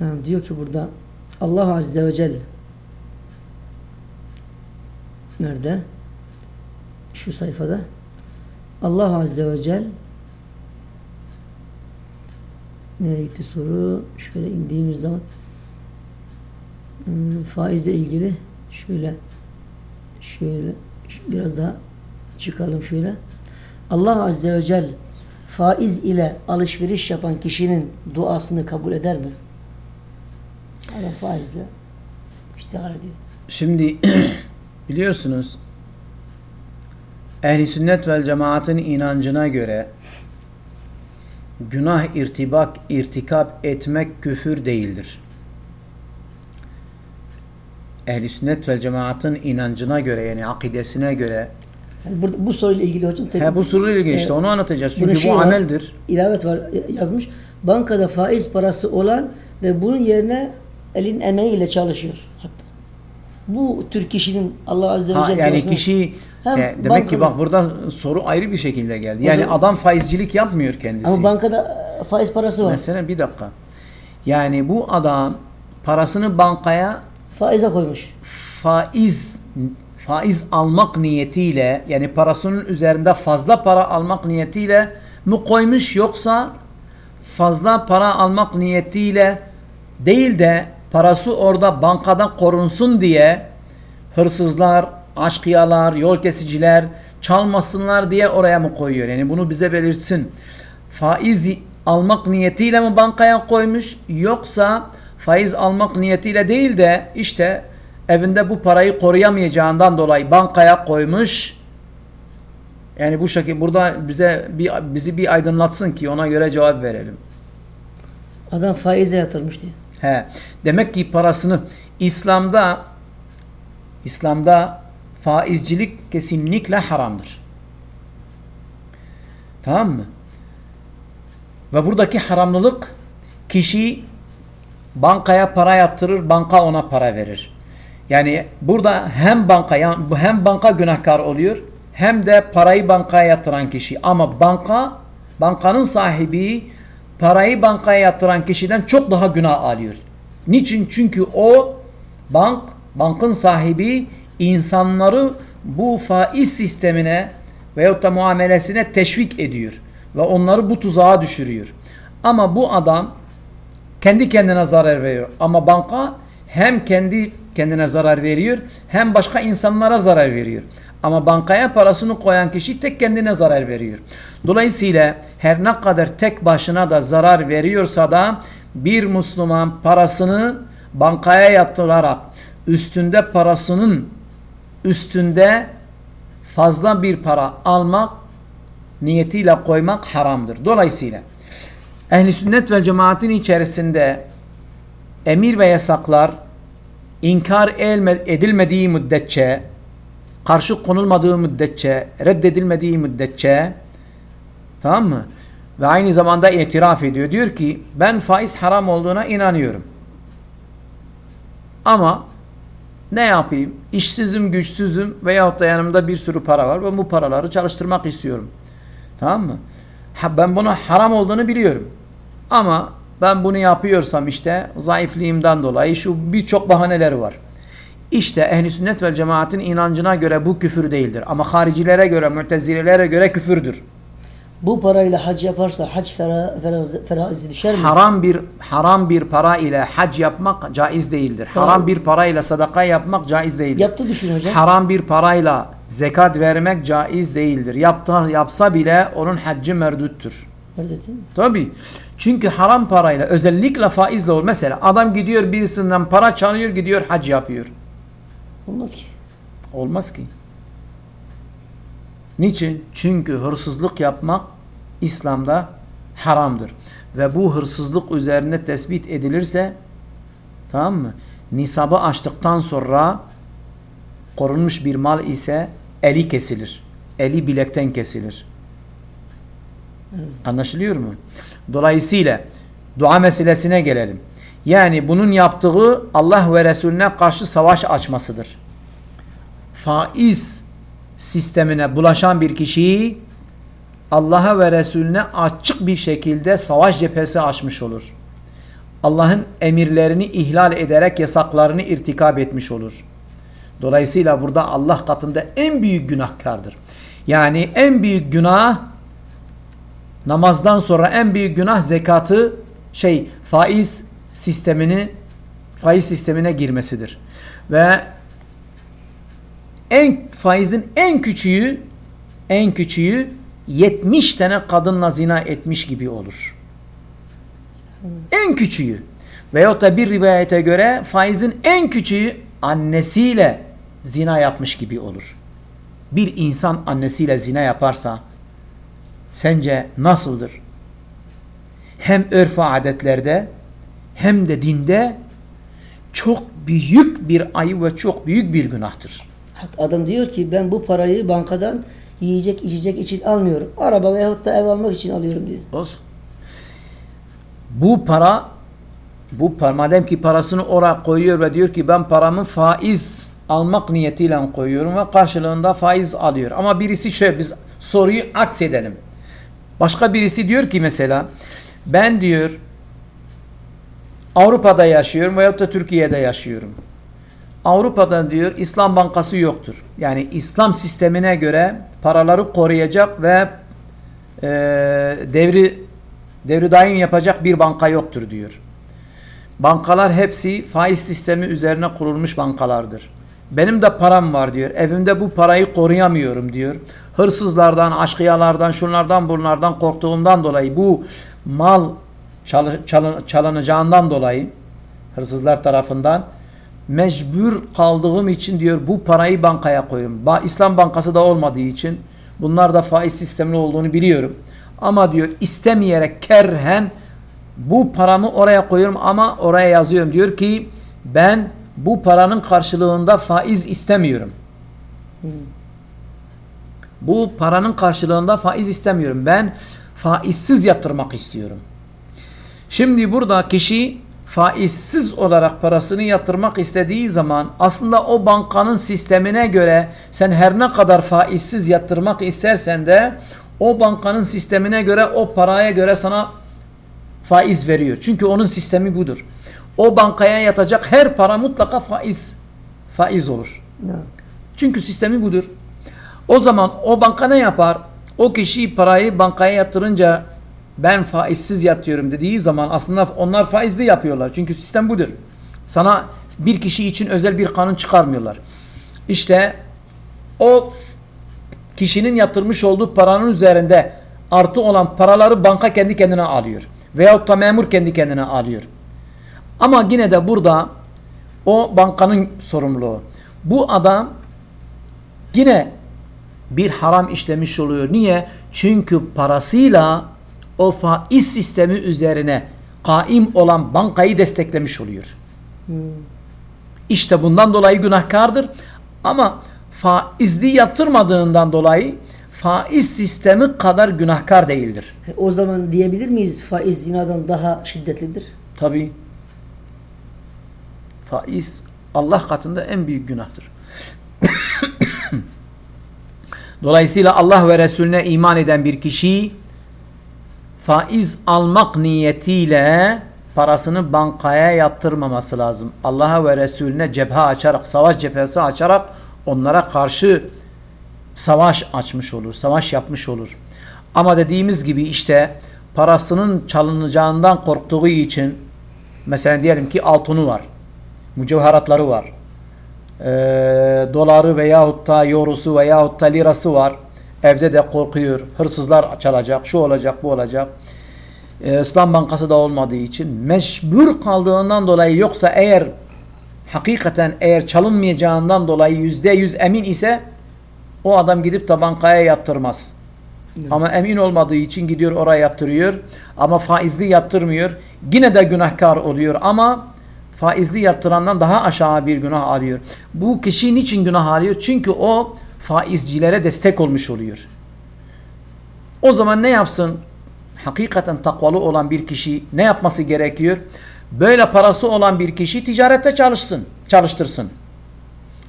Yani diyor ki burada Allah Azze ve Celle nerede? Şu sayfada Allah Azze ve Celle nereye gitti soru? Şöyle indiğimiz zaman hmm, faizle ilgili şöyle şöyle biraz daha çıkalım şöyle. Allah Azze ve Celle faiz ile alışveriş yapan kişinin duasını kabul eder mi? Adam faizle iştihar ediyor. Şimdi biliyorsunuz ehli sünnet vel cemaatın inancına göre günah irtibak irtikap etmek küfür değildir. Ehli sünnet vel cemaatın inancına göre yani akidesine göre Yani burada, bu soruyla ilgili hocam tek- he, bu soruyla ilgili işte Evet. onu anlatacağız. Çünkü şey bu var, ameldir. ilavet var e, yazmış. Bankada faiz parası olan ve bunun yerine elin emeğiyle çalışıyor hatta. Bu tür kişinin Allah Azze ve Celle yani kişi Hem e, demek ki bankada- bak burada soru ayrı bir şekilde geldi. Yani zaman- adam faizcilik yapmıyor kendisi. ama bankada e, faiz parası var. Mesela bir dakika. Yani bu adam parasını bankaya Faize koymuş. faiz faiz almak niyetiyle yani parasının üzerinde fazla para almak niyetiyle mi koymuş yoksa fazla para almak niyetiyle değil de parası orada bankada korunsun diye hırsızlar, aşkıyalar, yol kesiciler çalmasınlar diye oraya mı koyuyor? Yani bunu bize belirtsin. Faiz almak niyetiyle mi bankaya koymuş yoksa faiz almak niyetiyle değil de işte evinde bu parayı koruyamayacağından dolayı bankaya koymuş. Yani bu şekilde burada bize bir, bizi bir aydınlatsın ki ona göre cevap verelim. Adam faize yatırmış diyor. He. Demek ki parasını İslam'da İslam'da faizcilik kesinlikle haramdır. Tamam mı? Ve buradaki haramlılık kişi bankaya para yatırır, banka ona para verir. Yani burada hem banka hem banka günahkar oluyor hem de parayı bankaya yatıran kişi. Ama banka bankanın sahibi parayı bankaya yatıran kişiden çok daha günah alıyor. Niçin? Çünkü o bank bankın sahibi insanları bu faiz sistemine veyahut da muamelesine teşvik ediyor ve onları bu tuzağa düşürüyor. Ama bu adam kendi kendine zarar veriyor. Ama banka hem kendi kendine zarar veriyor hem başka insanlara zarar veriyor. Ama bankaya parasını koyan kişi tek kendine zarar veriyor. Dolayısıyla her ne kadar tek başına da zarar veriyorsa da bir Müslüman parasını bankaya yatırarak üstünde parasının üstünde fazla bir para almak niyetiyle koymak haramdır. Dolayısıyla ehli sünnet ve cemaatin içerisinde emir ve yasaklar inkar edilmediği müddetçe karşı konulmadığı müddetçe reddedilmediği müddetçe tamam mı? Ve aynı zamanda itiraf ediyor. Diyor ki ben faiz haram olduğuna inanıyorum. Ama ne yapayım? İşsizim, güçsüzüm veyahut da yanımda bir sürü para var ve bu paraları çalıştırmak istiyorum. Tamam mı? Ha, ben bunu haram olduğunu biliyorum. Ama ben bunu yapıyorsam işte zayıflığımdan dolayı şu birçok bahaneleri var. İşte ehli sünnet ve cemaatin inancına göre bu küfür değildir. Ama haricilere göre, mütezilelere göre küfürdür. Bu parayla hac yaparsa hac fera, feraz, ferazi düşer mi? Haram bir haram bir para ile hac yapmak caiz değildir. Tamam. Haram bir para ile sadaka yapmak caiz değildir. Yaptı düşün hocam. Haram bir parayla zekat vermek caiz değildir. Yaptı, yapsa bile onun haccı merduttur. Nerede değil mi? Tabii. Çünkü haram parayla özellikle faizle olur. Mesela adam gidiyor birisinden para çalıyor gidiyor hac yapıyor. Olmaz ki. Olmaz ki. Niçin? Çünkü hırsızlık yapmak İslam'da haramdır. Ve bu hırsızlık üzerine tespit edilirse tamam mı? Nisabı açtıktan sonra korunmuş bir mal ise eli kesilir. Eli bilekten kesilir. Anlaşılıyor mu? Dolayısıyla dua meselesine gelelim. Yani bunun yaptığı Allah ve Resulüne karşı savaş açmasıdır. Faiz sistemine bulaşan bir kişiyi Allah'a ve Resulüne açık bir şekilde savaş cephesi açmış olur. Allah'ın emirlerini ihlal ederek yasaklarını irtikab etmiş olur. Dolayısıyla burada Allah katında en büyük günahkardır. Yani en büyük günah namazdan sonra en büyük günah zekatı şey faiz sistemini faiz sistemine girmesidir. Ve en faizin en küçüğü en küçüğü 70 tane kadınla zina etmiş gibi olur. En küçüğü. Veyahut da bir rivayete göre faizin en küçüğü annesiyle zina yapmış gibi olur. Bir insan annesiyle zina yaparsa sence nasıldır? Hem örf adetlerde hem de dinde çok büyük bir ayıp ve çok büyük bir günahtır. Adam diyor ki ben bu parayı bankadan yiyecek içecek için almıyorum. Araba veyahut da ev almak için alıyorum diyor. Olsun. Bu para bu para, madem ki parasını oraya koyuyor ve diyor ki ben paramı faiz almak niyetiyle koyuyorum ve karşılığında faiz alıyor. Ama birisi şöyle biz soruyu aksedelim. Başka birisi diyor ki mesela ben diyor Avrupa'da yaşıyorum veyahut da Türkiye'de yaşıyorum. Avrupa'da diyor İslam bankası yoktur. Yani İslam sistemine göre paraları koruyacak ve e, devri devri daim yapacak bir banka yoktur diyor. Bankalar hepsi faiz sistemi üzerine kurulmuş bankalardır. Benim de param var diyor. Evimde bu parayı koruyamıyorum diyor. Hırsızlardan, aşkıyalardan, şunlardan bunlardan korktuğumdan dolayı bu mal çal, çal, çalınacağından dolayı hırsızlar tarafından mecbur kaldığım için diyor bu parayı bankaya koyuyorum. Ba İslam bankası da olmadığı için bunlar da faiz sistemli olduğunu biliyorum. Ama diyor istemeyerek kerhen bu paramı oraya koyuyorum ama oraya yazıyorum. Diyor ki ben bu paranın karşılığında faiz istemiyorum. Bu paranın karşılığında faiz istemiyorum. Ben faizsiz yatırmak istiyorum. Şimdi burada kişi faizsiz olarak parasını yatırmak istediği zaman aslında o bankanın sistemine göre sen her ne kadar faizsiz yatırmak istersen de o bankanın sistemine göre o paraya göre sana faiz veriyor. Çünkü onun sistemi budur. O bankaya yatacak her para mutlaka faiz faiz olur. Çünkü sistemi budur. O zaman o banka ne yapar? O kişi parayı bankaya yatırınca ben faizsiz yatıyorum dediği zaman aslında onlar faizli yapıyorlar. Çünkü sistem budur. Sana bir kişi için özel bir kanun çıkarmıyorlar. İşte o kişinin yatırmış olduğu paranın üzerinde artı olan paraları banka kendi kendine alıyor. Veyahut da memur kendi kendine alıyor. Ama yine de burada o bankanın sorumluluğu. Bu adam yine bir haram işlemiş oluyor. Niye? Çünkü parasıyla o faiz sistemi üzerine kaim olan bankayı desteklemiş oluyor. Hmm. İşte bundan dolayı günahkardır. Ama faizli yatırmadığından dolayı faiz sistemi kadar günahkar değildir. O zaman diyebilir miyiz faiz zinadan daha şiddetlidir? Tabi. Faiz Allah katında en büyük günahtır. Dolayısıyla Allah ve Resulüne iman eden bir kişi faiz almak niyetiyle parasını bankaya yatırmaması lazım. Allah'a ve Resulüne cephe açarak, savaş cephesi açarak onlara karşı savaş açmış olur, savaş yapmış olur. Ama dediğimiz gibi işte parasının çalınacağından korktuğu için mesela diyelim ki altını var, mücevheratları var, e, doları veyahut da eurosu veyahut da lirası var. Evde de korkuyor. Hırsızlar çalacak, şu olacak, bu olacak. Ee, İslam Bankası da olmadığı için mecbur kaldığından dolayı yoksa eğer hakikaten eğer çalınmayacağından dolayı yüzde yüz emin ise o adam gidip de bankaya yatırmaz. Evet. Ama emin olmadığı için gidiyor oraya yatırıyor. Ama faizli yatırmıyor. Yine de günahkar oluyor ama faizli yatırandan daha aşağı bir günah alıyor. Bu kişi niçin günah alıyor? Çünkü o faizcilere destek olmuş oluyor. O zaman ne yapsın? Hakikaten takvalı olan bir kişi ne yapması gerekiyor? Böyle parası olan bir kişi ticarette çalışsın, çalıştırsın.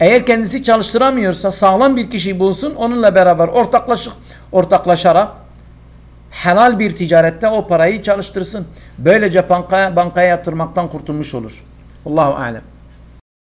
Eğer kendisi çalıştıramıyorsa sağlam bir kişi bulsun, onunla beraber ortaklaşık, ortaklaşarak helal bir ticarette o parayı çalıştırsın. Böylece bankaya, bankaya yatırmaktan kurtulmuş olur. والله أعلم.